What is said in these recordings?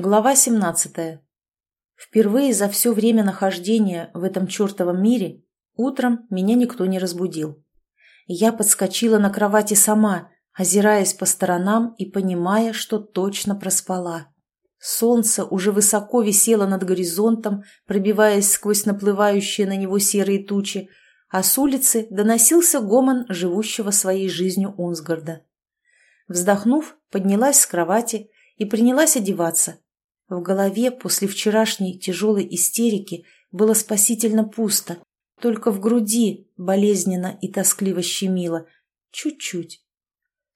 Глава 17. Впервые за все время нахождения в этом чертовом мире утром меня никто не разбудил. Я подскочила на кровати сама, озираясь по сторонам и понимая, что точно проспала. Солнце уже высоко висело над горизонтом, пробиваясь сквозь наплывающие на него серые тучи, а с улицы доносился гомон живущего своей жизнью Унсгарда. Вздохнув, поднялась с кровати и принялась одеваться. В голове после вчерашней тяжелой истерики было спасительно пусто, только в груди болезненно и тоскливо щемило. Чуть-чуть.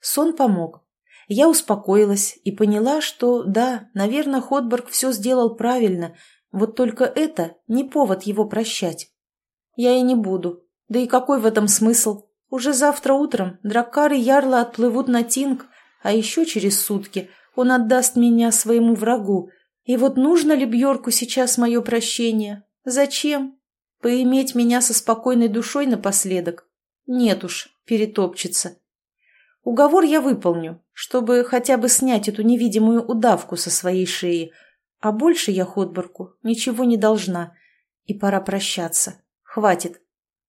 Сон помог. Я успокоилась и поняла, что, да, наверное, Ходберг все сделал правильно, вот только это не повод его прощать. Я и не буду. Да и какой в этом смысл? Уже завтра утром Драккар и Ярла отплывут на Тинг, а еще через сутки он отдаст меня своему врагу. И вот нужно ли Бьорку сейчас мое прощение? Зачем? Поиметь меня со спокойной душой напоследок? Нет уж, перетопчется. Уговор я выполню, чтобы хотя бы снять эту невидимую удавку со своей шеи, а больше я Ходборку ничего не должна. И пора прощаться. Хватит.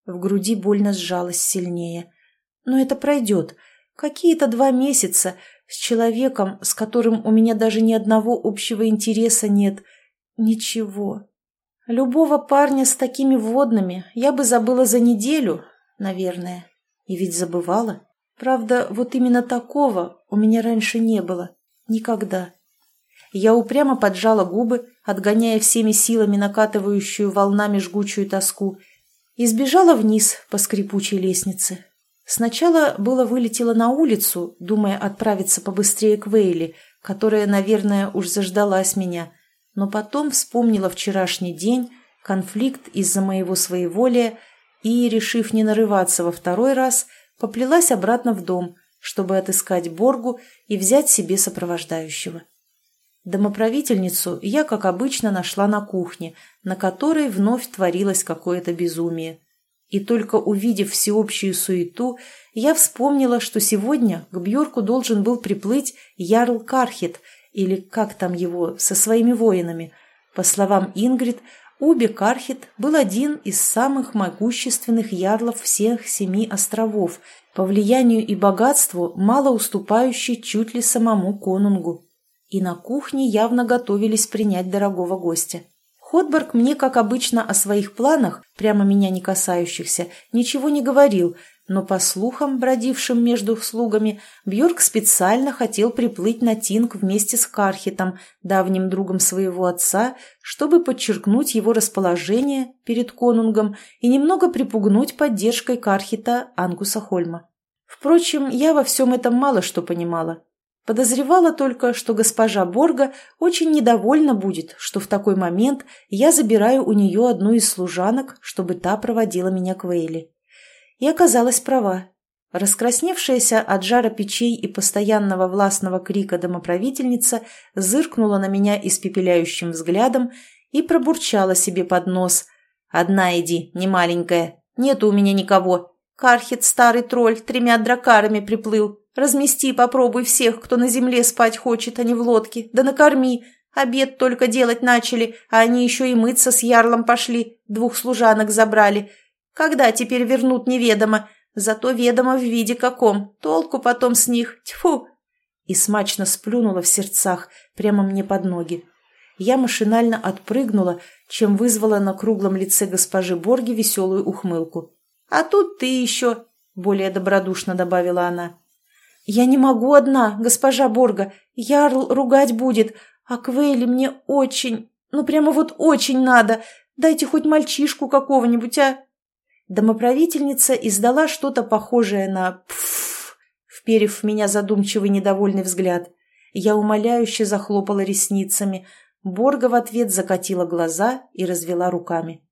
В груди больно сжалось сильнее. Но это пройдет. Какие-то два месяца с человеком, с которым у меня даже ни одного общего интереса нет. Ничего. Любого парня с такими водными я бы забыла за неделю, наверное. И ведь забывала. Правда, вот именно такого у меня раньше не было. Никогда. Я упрямо поджала губы, отгоняя всеми силами накатывающую волнами жгучую тоску, и сбежала вниз по скрипучей лестнице. Сначала было вылетела на улицу, думая отправиться побыстрее к Вейли, которая, наверное, уж заждалась меня, но потом вспомнила вчерашний день, конфликт из-за моего своеволия и, решив не нарываться во второй раз, поплелась обратно в дом, чтобы отыскать Боргу и взять себе сопровождающего. Домоправительницу я, как обычно, нашла на кухне, на которой вновь творилось какое-то безумие. И только увидев всеобщую суету, я вспомнила, что сегодня к Бьорку должен был приплыть Ярл Кархит, или как там его, со своими воинами. По словам Ингрид, Уби Кархит был один из самых могущественных ярлов всех семи островов, по влиянию и богатству мало уступающий чуть ли самому конунгу и на кухне явно готовились принять дорогого гостя. Ходберг мне, как обычно, о своих планах, прямо меня не касающихся, ничего не говорил, но по слухам, бродившим между слугами, Бьорк специально хотел приплыть на Тинг вместе с Кархитом, давним другом своего отца, чтобы подчеркнуть его расположение перед конунгом и немного припугнуть поддержкой Кархита Ангуса Хольма. Впрочем, я во всем этом мало что понимала. Подозревала только, что госпожа Борга очень недовольна будет, что в такой момент я забираю у нее одну из служанок, чтобы та проводила меня к Вейли. И оказалась права. Раскрасневшаяся от жара печей и постоянного властного крика домоправительница зыркнула на меня испепеляющим взглядом и пробурчала себе под нос. «Одна иди, не маленькая. Нету у меня никого. Кархит, старый тролль, тремя дракарами приплыл. Размести попробуй всех, кто на земле спать хочет, а не в лодке. Да накорми. Обед только делать начали, а они еще и мыться с ярлом пошли. Двух служанок забрали. Когда теперь вернут, неведомо. Зато ведомо в виде каком. Толку потом с них. Тьфу!» И смачно сплюнула в сердцах, прямо мне под ноги. Я машинально отпрыгнула, чем вызвала на круглом лице госпожи Борги веселую ухмылку. «А тут ты еще!» — более добродушно добавила она. «Я не могу одна, госпожа Борга. Ярл ругать будет, а Квейли мне очень, ну прямо вот очень надо. Дайте хоть мальчишку какого-нибудь, а?» Домоправительница издала что-то похожее на «пф», вперев в меня задумчивый недовольный взгляд. Я умоляюще захлопала ресницами. Борга в ответ закатила глаза и развела руками.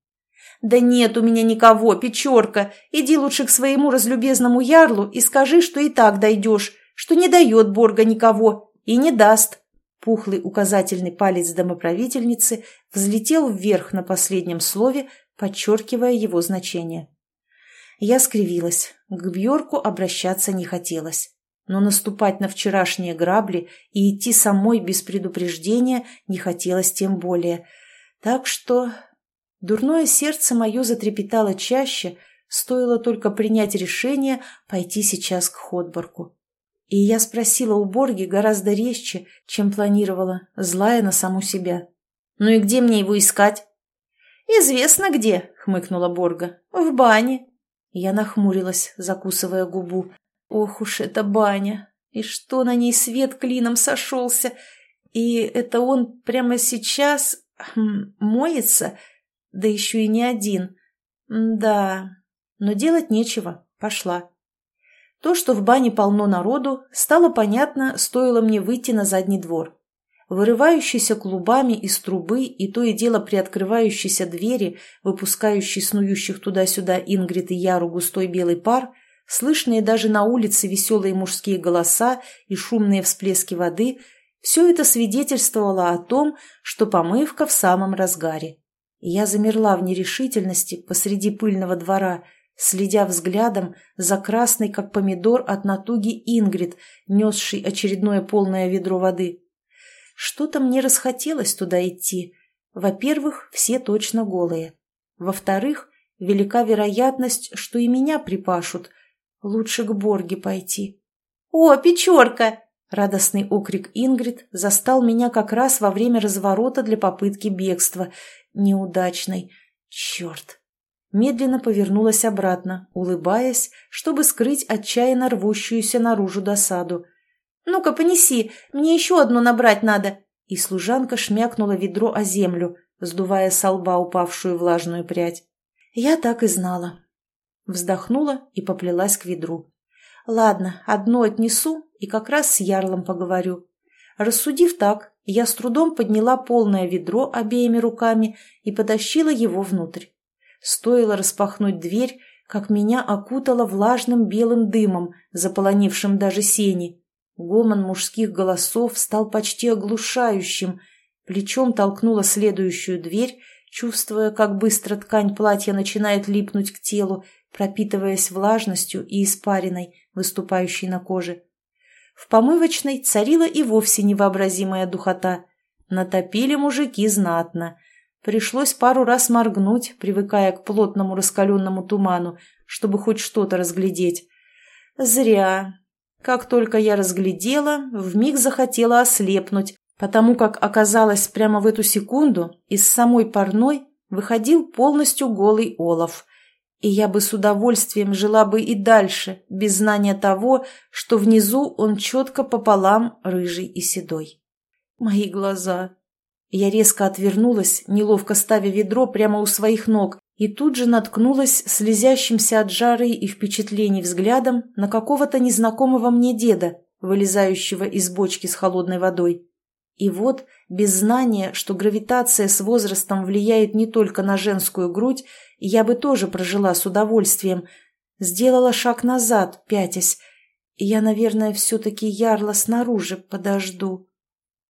«Да нет у меня никого, Печорка. Иди лучше к своему разлюбезному ярлу и скажи, что и так дойдешь, что не дает Борга никого и не даст». Пухлый указательный палец домоправительницы взлетел вверх на последнем слове, подчеркивая его значение. Я скривилась. К Бьорку обращаться не хотелось. но наступать на вчерашние грабли и идти самой без предупреждения не хотелось тем более. Так что дурное сердце мое затрепетало чаще, стоило только принять решение пойти сейчас к Ходборку. И я спросила у Борги гораздо резче, чем планировала, злая на саму себя. «Ну и где мне его искать?» «Известно где», — хмыкнула Борга. «В бане». Я нахмурилась, закусывая губу. «Ох уж эта баня! И что на ней свет клином сошелся! И это он прямо сейчас хм, моется? Да еще и не один. Да, но делать нечего. Пошла». То, что в бане полно народу, стало понятно, стоило мне выйти на задний двор. Вырывающийся клубами из трубы и то и дело приоткрывающиеся двери, выпускающие снующих туда-сюда Ингрид и Яру густой белый пар, слышные даже на улице веселые мужские голоса и шумные всплески воды – все это свидетельствовало о том, что помывка в самом разгаре. Я замерла в нерешительности посреди пыльного двора – следя взглядом за красной, как помидор от натуги Ингрид, несшей очередное полное ведро воды. Что-то мне расхотелось туда идти. Во-первых, все точно голые. Во-вторых, велика вероятность, что и меня припашут. Лучше к Борге пойти. «О, Печорка!» Радостный окрик Ингрид застал меня как раз во время разворота для попытки бегства. Неудачной. Черт! медленно повернулась обратно, улыбаясь, чтобы скрыть отчаянно рвущуюся наружу досаду. «Ну-ка, понеси, мне еще одну набрать надо!» И служанка шмякнула ведро о землю, сдувая со лба упавшую влажную прядь. Я так и знала. Вздохнула и поплелась к ведру. «Ладно, одно отнесу и как раз с ярлом поговорю». Рассудив так, я с трудом подняла полное ведро обеими руками и потащила его внутрь. Стоило распахнуть дверь, как меня окутало влажным белым дымом, заполонившим даже сени. Гомон мужских голосов стал почти оглушающим. Плечом толкнула следующую дверь, чувствуя, как быстро ткань платья начинает липнуть к телу, пропитываясь влажностью и испариной, выступающей на коже. В помывочной царила и вовсе невообразимая духота. Натопили мужики знатно. Пришлось пару раз моргнуть, привыкая к плотному раскаленному туману, чтобы хоть что-то разглядеть. Зря. Как только я разглядела, вмиг захотела ослепнуть, потому как оказалось прямо в эту секунду из самой парной выходил полностью голый олов. И я бы с удовольствием жила бы и дальше, без знания того, что внизу он четко пополам рыжий и седой. Мои глаза, я резко отвернулась, неловко ставя ведро прямо у своих ног, и тут же наткнулась слезящимся от жары и впечатлений взглядом на какого-то незнакомого мне деда, вылезающего из бочки с холодной водой. И вот, без знания, что гравитация с возрастом влияет не только на женскую грудь, я бы тоже прожила с удовольствием. Сделала шаг назад, пятясь. Я, наверное, все-таки ярло снаружи подожду.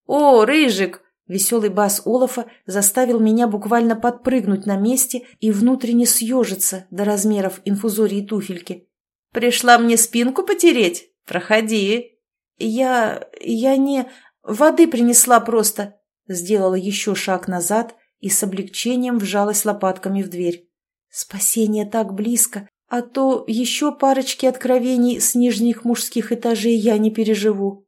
«О, Рыжик!» Веселый бас Олафа заставил меня буквально подпрыгнуть на месте и внутренне съежиться до размеров инфузории туфельки. «Пришла мне спинку потереть? Проходи!» «Я... я не... воды принесла просто!» Сделала еще шаг назад и с облегчением вжалась лопатками в дверь. «Спасение так близко, а то еще парочки откровений с нижних мужских этажей я не переживу».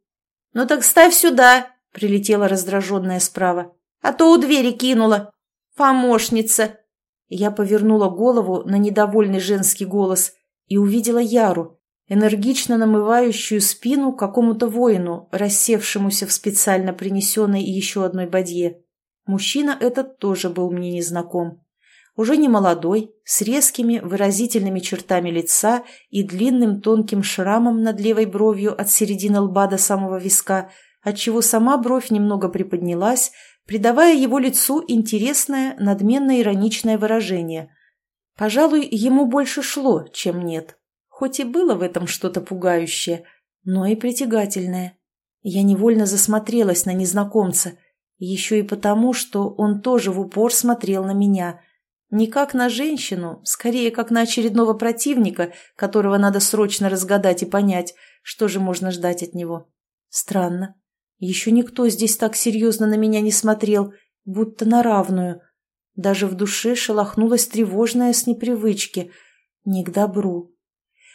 «Ну так ставь сюда!» Прилетела раздраженная справа. «А то у двери кинула! Помощница!» Я повернула голову на недовольный женский голос и увидела Яру, энергично намывающую спину какому-то воину, рассевшемуся в специально принесенной еще одной бадье. Мужчина этот тоже был мне незнаком. Уже не молодой, с резкими выразительными чертами лица и длинным тонким шрамом над левой бровью от середины лба до самого виска – отчего сама бровь немного приподнялась, придавая его лицу интересное, надменно-ироничное выражение. Пожалуй, ему больше шло, чем нет. Хоть и было в этом что-то пугающее, но и притягательное. Я невольно засмотрелась на незнакомца, еще и потому, что он тоже в упор смотрел на меня. Не как на женщину, скорее как на очередного противника, которого надо срочно разгадать и понять, что же можно ждать от него? Странно. Еще никто здесь так серьезно на меня не смотрел, будто на равную. Даже в душе шелохнулась тревожная с непривычки. Не к добру.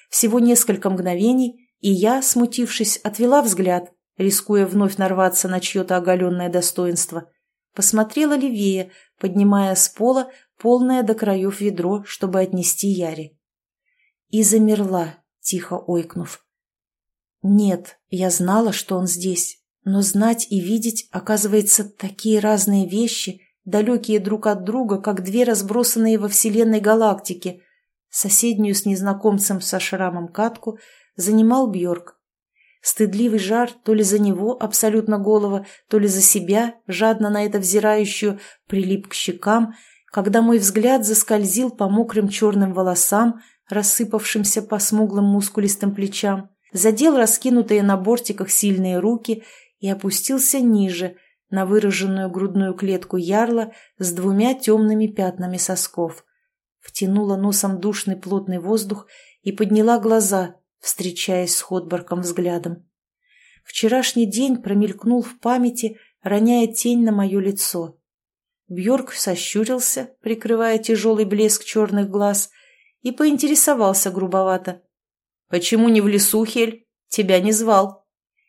Всего несколько мгновений, и я, смутившись, отвела взгляд, рискуя вновь нарваться на чье-то оголенное достоинство. Посмотрела левее, поднимая с пола полное до краев ведро, чтобы отнести Яре. И замерла, тихо ойкнув. Нет, я знала, что он здесь, но знать и видеть, оказывается, такие разные вещи, далекие друг от друга, как две разбросанные во Вселенной галактики. Соседнюю с незнакомцем со шрамом катку занимал Бьорк. Стыдливый жар то ли за него, абсолютно голого, то ли за себя, жадно на это взирающую, прилип к щекам, когда мой взгляд заскользил по мокрым черным волосам, рассыпавшимся по смуглым мускулистым плечам, задел раскинутые на бортиках сильные руки и опустился ниже, на выраженную грудную клетку ярла с двумя темными пятнами сосков. Втянула носом душный плотный воздух и подняла глаза, встречаясь с Ходборком взглядом. Вчерашний день промелькнул в памяти, роняя тень на мое лицо. Бьорк сощурился, прикрывая тяжелый блеск черных глаз, и поинтересовался грубовато. «Почему не в лесу, Хель? Тебя не звал».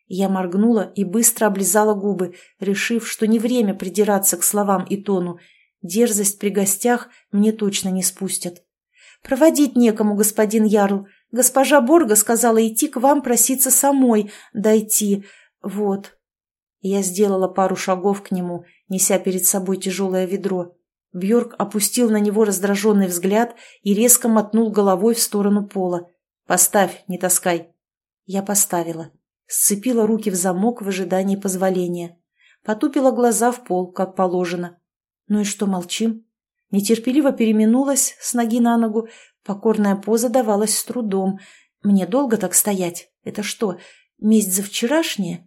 Я моргнула и быстро облизала губы, решив, что не время придираться к словам и тону. Дерзость при гостях мне точно не спустят. «Проводить некому, господин Ярл. Госпожа Борга сказала идти к вам проситься самой, дойти. Вот». Я сделала пару шагов к нему, неся перед собой тяжелое ведро. Бьорк опустил на него раздраженный взгляд и резко мотнул головой в сторону пола. «Поставь, не таскай». Я поставила. Сцепила руки в замок в ожидании позволения. Потупила глаза в пол, как положено. Ну и что молчим? Нетерпеливо переминулась с ноги на ногу. Покорная поза давалась с трудом. Мне долго так стоять? Это что, месть за вчерашнее?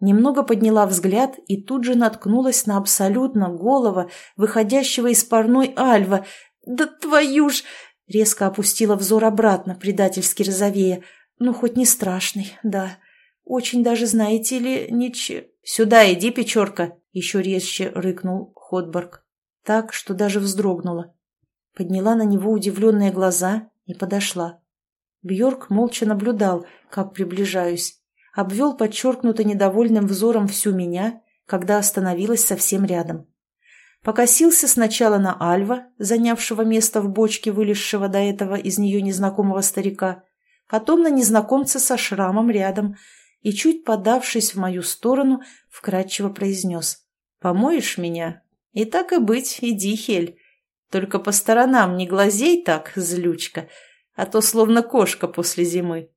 Немного подняла взгляд и тут же наткнулась на абсолютно голого, выходящего из парной альва. «Да твою ж!» Резко опустила взор обратно, предательски розовея. «Ну, хоть не страшный, да. Очень даже, знаете ли, нич...» «Сюда иди, печорка!» — еще резче рыкнул Ходборг. Так, что даже вздрогнула. Подняла на него удивленные глаза и подошла. Бьорк молча наблюдал, как приближаюсь обвел подчеркнуто недовольным взором всю меня, когда остановилась совсем рядом. Покосился сначала на Альва, занявшего место в бочке, вылезшего до этого из нее незнакомого старика, потом на незнакомца со шрамом рядом и, чуть подавшись в мою сторону, вкратчиво произнес «Помоешь меня? И так и быть, иди, Хель. Только по сторонам не глазей так, злючка, а то словно кошка после зимы».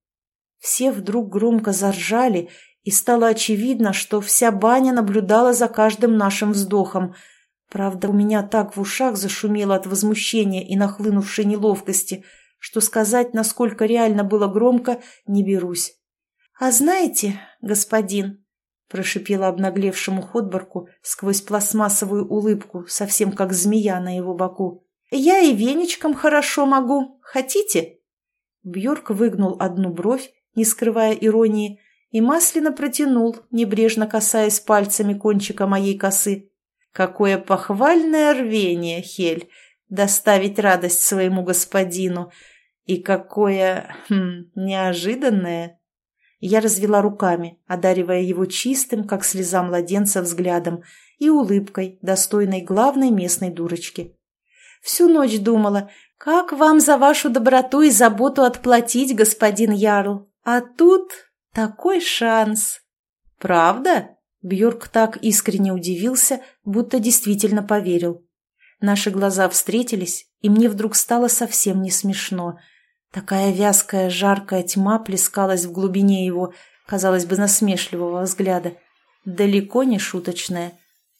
Все вдруг громко заржали, и стало очевидно, что вся баня наблюдала за каждым нашим вздохом. Правда, у меня так в ушах зашумело от возмущения и нахлынувшей неловкости, что сказать, насколько реально было громко, не берусь. «А знаете, господин...» — прошипела обнаглевшему Ходборку сквозь пластмассовую улыбку, совсем как змея на его боку. «Я и веничком хорошо могу. Хотите?» Бьорк выгнул одну бровь не скрывая иронии, и масляно протянул, небрежно касаясь пальцами кончика моей косы. «Какое похвальное рвение, Хель, доставить радость своему господину! И какое... Хм, неожиданное!» Я развела руками, одаривая его чистым, как слеза младенца, взглядом и улыбкой, достойной главной местной дурочки. Всю ночь думала, как вам за вашу доброту и заботу отплатить, господин Ярл. А тут такой шанс. Правда? Бьорк так искренне удивился, будто действительно поверил. Наши глаза встретились, и мне вдруг стало совсем не смешно. Такая вязкая, жаркая тьма плескалась в глубине его, казалось бы, насмешливого взгляда. Далеко не шуточная.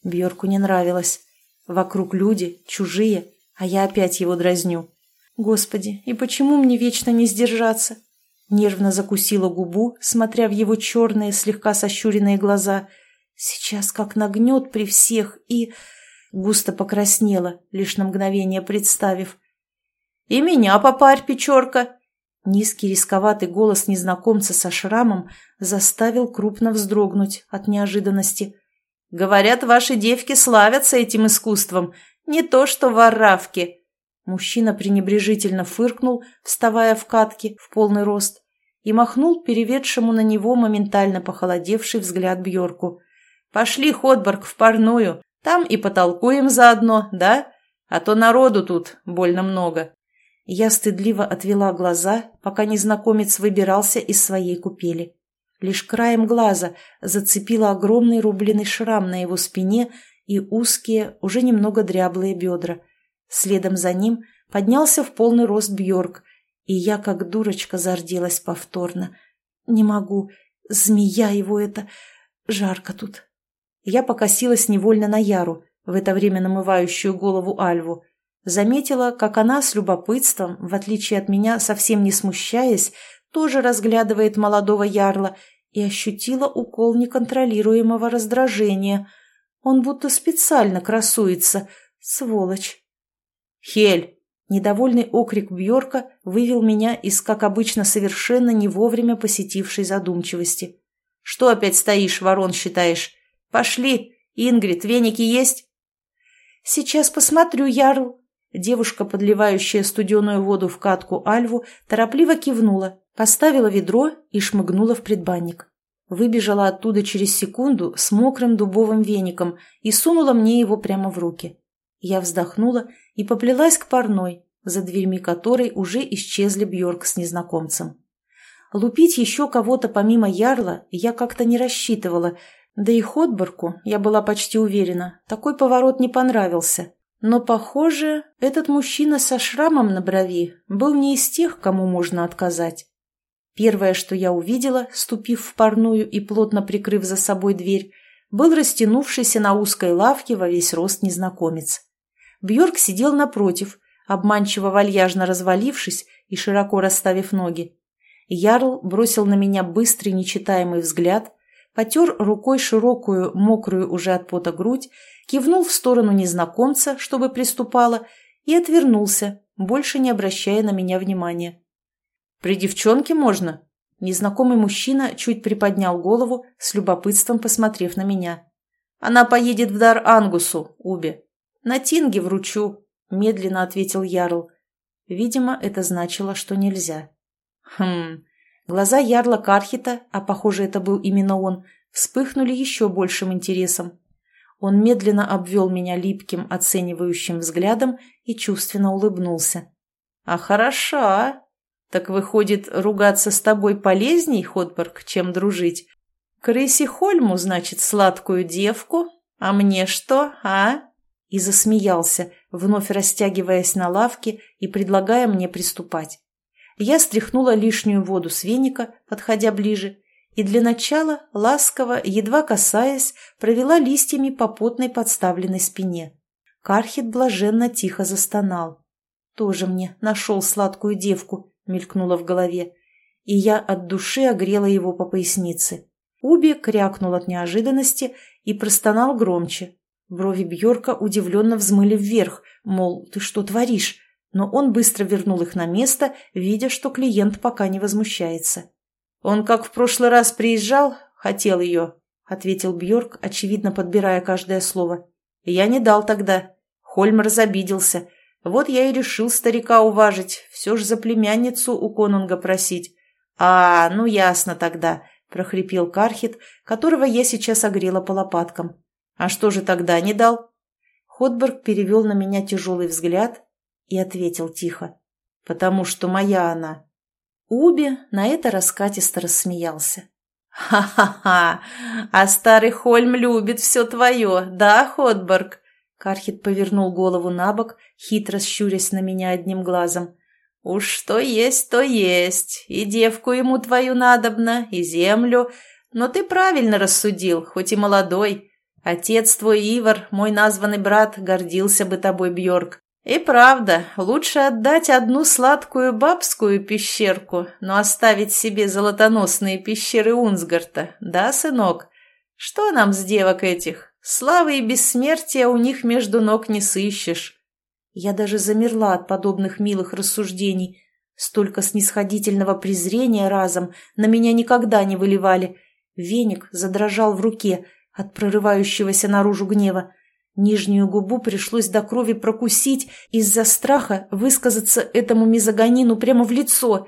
Бьорку не нравилось. Вокруг люди, чужие, а я опять его дразню. Господи, и почему мне вечно не сдержаться? Нервно закусила губу, смотря в его черные, слегка сощуренные глаза. Сейчас как нагнет при всех и... Густо покраснела, лишь на мгновение представив. «И меня попарь, печорка!» Низкий рисковатый голос незнакомца со шрамом заставил крупно вздрогнуть от неожиданности. «Говорят, ваши девки славятся этим искусством, не то что воравки!» Мужчина пренебрежительно фыркнул, вставая в катке в полный рост, и махнул переведшему на него моментально похолодевший взгляд Бьорку. «Пошли, Ходборг, в парную, там и потолкуем заодно, да? А то народу тут больно много». Я стыдливо отвела глаза, пока незнакомец выбирался из своей купели. Лишь краем глаза зацепила огромный рубленый шрам на его спине и узкие, уже немного дряблые бедра. Следом за ним поднялся в полный рост Бьорк, и я, как дурочка, зарделась повторно. «Не могу. Змея его это... Жарко тут». Я покосилась невольно на Яру, в это время намывающую голову Альву. Заметила, как она с любопытством, в отличие от меня, совсем не смущаясь, тоже разглядывает молодого ярла и ощутила укол неконтролируемого раздражения. Он будто специально красуется. Сволочь. «Хель!» Недовольный окрик Бьорка вывел меня из, как обычно, совершенно не вовремя посетившей задумчивости. «Что опять стоишь, ворон считаешь? Пошли! Ингрид, веники есть?» «Сейчас посмотрю, Ярл!» Девушка, подливающая студеную воду в катку Альву, торопливо кивнула, поставила ведро и шмыгнула в предбанник. Выбежала оттуда через секунду с мокрым дубовым веником и сунула мне его прямо в руки. Я вздохнула и поплелась к парной, за дверьми которой уже исчезли Бьорк с незнакомцем. Лупить еще кого-то помимо Ярла я как-то не рассчитывала, да и Ходборку, я была почти уверена, такой поворот не понравился. Но, похоже, этот мужчина со шрамом на брови был не из тех, кому можно отказать. Первое, что я увидела, ступив в парную и плотно прикрыв за собой дверь, был растянувшийся на узкой лавке во весь рост незнакомец. Бьорк сидел напротив, обманчиво вальяжно развалившись и широко расставив ноги. Ярл бросил на меня быстрый нечитаемый взгляд, потер рукой широкую, мокрую уже от пота грудь кивнул в сторону незнакомца, чтобы приступала, и отвернулся, больше не обращая на меня внимания. «При девчонке можно?» Незнакомый мужчина чуть приподнял голову, с любопытством посмотрев на меня. «Она поедет в дар Ангусу, Убе. На Тинге вручу», — медленно ответил Ярл. Видимо, это значило, что нельзя. Хм. Глаза Ярла Кархита, а похоже, это был именно он, вспыхнули еще большим интересом. Он медленно обвел меня липким, оценивающим взглядом и чувственно улыбнулся. «А хороша! Так выходит, ругаться с тобой полезней, Ходберг, чем дружить? Крыси Хольму, значит, сладкую девку? А мне что, а?» И засмеялся, вновь растягиваясь на лавке и предлагая мне приступать. Я стряхнула лишнюю воду с веника, подходя ближе, и для начала, ласково, едва касаясь, провела листьями по потной подставленной спине. Кархит блаженно тихо застонал. «Тоже мне нашел сладкую девку», — мелькнула в голове, и я от души огрела его по пояснице. Уби крякнул от неожиданности и простонал громче. Брови Бьорка удивленно взмыли вверх, мол, ты что творишь? Но он быстро вернул их на место, видя, что клиент пока не возмущается. «Он как в прошлый раз приезжал, хотел ее», — ответил Бьорк, очевидно подбирая каждое слово. «Я не дал тогда. Хольм разобиделся. Вот я и решил старика уважить, все ж за племянницу у конунга просить». «А, ну ясно тогда», — прохрипел Кархит, которого я сейчас огрела по лопаткам. «А что же тогда не дал?» Ходберг перевел на меня тяжелый взгляд и ответил тихо. «Потому что моя она». Уби на это раскатисто рассмеялся. «Ха-ха-ха! А старый Хольм любит все твое, да, Ходборг?» Кархит повернул голову на бок, хитро щурясь на меня одним глазом. «Уж что есть, то есть. И девку ему твою надобно, и землю. Но ты правильно рассудил, хоть и молодой. Отец твой Ивар, мой названный брат, гордился бы тобой, Бьорк. И правда, лучше отдать одну сладкую бабскую пещерку, но оставить себе золотоносные пещеры Унсгарта, да, сынок? Что нам с девок этих? Славы и бессмертия у них между ног не сыщешь. Я даже замерла от подобных милых рассуждений. Столько снисходительного презрения разом на меня никогда не выливали. Веник задрожал в руке от прорывающегося наружу гнева. Нижнюю губу пришлось до крови прокусить из-за страха высказаться этому мизогонину прямо в лицо.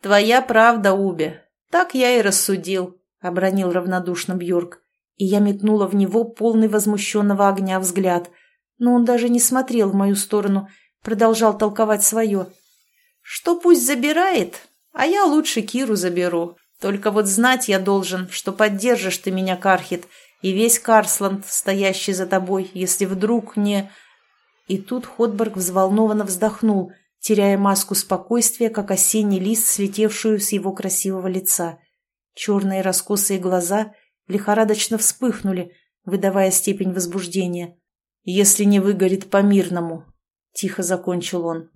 «Твоя правда, Убе. Так я и рассудил», — обронил равнодушно Бьорк. И я метнула в него полный возмущенного огня взгляд. Но он даже не смотрел в мою сторону, продолжал толковать свое. «Что пусть забирает, а я лучше Киру заберу. Только вот знать я должен, что поддержишь ты меня, Кархит, — и весь Карсланд, стоящий за тобой, если вдруг не...» И тут Ходберг взволнованно вздохнул, теряя маску спокойствия, как осенний лист, слетевшую с его красивого лица. Черные раскосые глаза лихорадочно вспыхнули, выдавая степень возбуждения. «Если не выгорит по-мирному», — тихо закончил он.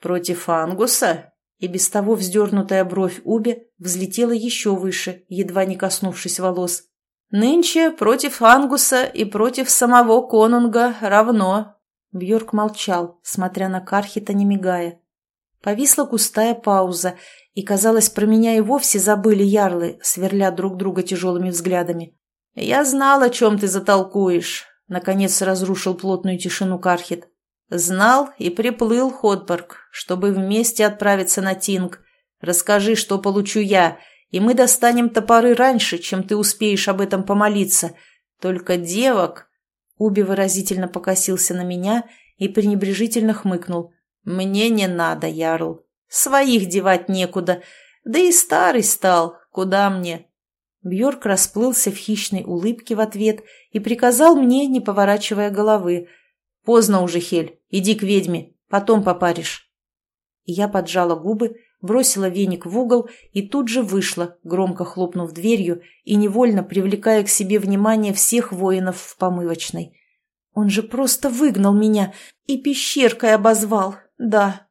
«Против Ангуса?» И без того вздернутая бровь Уби взлетела еще выше, едва не коснувшись волос. Нынче против Ангуса и против самого конунга равно. Бьорк молчал, смотря на Кархита, не мигая. Повисла густая пауза, и, казалось, про меня и вовсе забыли ярлы, сверля друг друга тяжелыми взглядами. «Я знал, о чем ты затолкуешь», — наконец разрушил плотную тишину Кархит. «Знал и приплыл Ходборг, чтобы вместе отправиться на Тинг. Расскажи, что получу я, и мы достанем топоры раньше, чем ты успеешь об этом помолиться. Только девок...» Уби выразительно покосился на меня и пренебрежительно хмыкнул. «Мне не надо, Ярл. Своих девать некуда. Да и старый стал. Куда мне?» Бьорк расплылся в хищной улыбке в ответ и приказал мне, не поворачивая головы. «Поздно уже, Хель. Иди к ведьме. Потом попаришь». Я поджала губы бросила веник в угол и тут же вышла, громко хлопнув дверью и невольно привлекая к себе внимание всех воинов в помывочной. Он же просто выгнал меня и пещеркой обозвал. Да,